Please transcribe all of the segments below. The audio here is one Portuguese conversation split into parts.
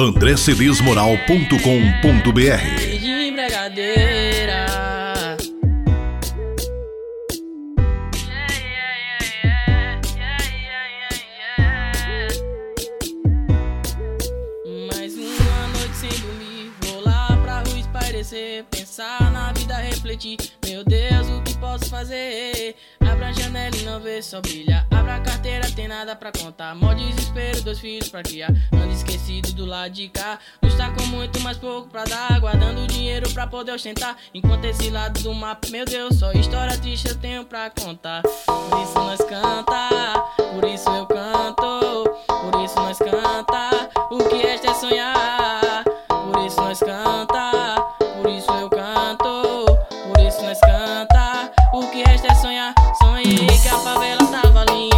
andrecedesmoral.com.br de. Mais uma noite sem dormir, vou lá pra rua espairecer, pensar na vida, refletir. Meu Deus, o que posso fazer? Abra a janela e não vê só brilha. Abra a tem nada pra contar. Mó desespero, dois filhos pra criar. Ando esquecido do lado de cá. Está com muito, mas pouco pra dar. Guardando dinheiro pra poder ostentar. Enquanto esse lado do mapa, meu Deus, só história triste eu tenho pra contar. Por isso nós canta, por isso eu canto. Por isso nós canta, o que resta é sonhar. Por isso nós canta, por isso eu canto. Por isso nós canta, o que resta é sonhar. Sonhei que a favela tava linda,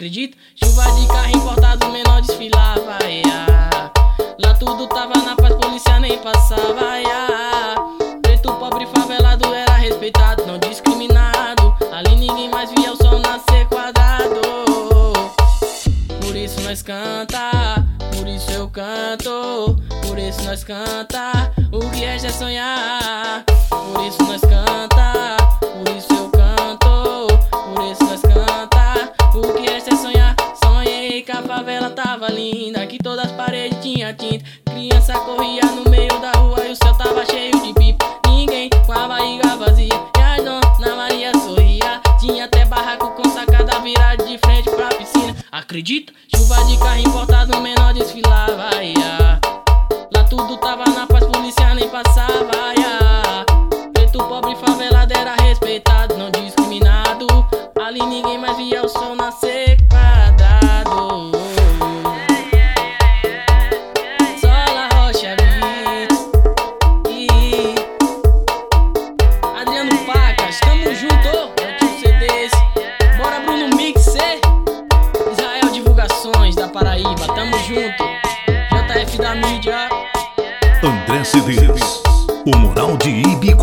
Acredita? Chuva de carro importado, menor desfilava. Yeah. Lá tudo tava na paz, polícia nem passava. Yeah. Preto, pobre, favelado era respeitado, não discriminado. Ali ninguém mais via o sol nascer quadrado. Por isso nós canta, por isso eu canto. Por isso nós canta, o que é sonhar. Todas as paredes tinha tinta. Criança corria no meio da rua e o céu tava cheio de pipa. Ninguém com a barriga vazia e a dona Maria sorria. Tinha até barraco com sacada virada de frente pra piscina. Acredita? Chuva de carro importado, menor desfilava. Yeah. Lá tudo tava na paz, polícia nem passava. Yeah. Preto, pobre, favelado Adriano Facas, tamo junto, é o CDs. Bora Bruno Mixer, Israel Divulgações da Paraíba, tamo junto. JF da mídia. André Cedês, o moral de Ibi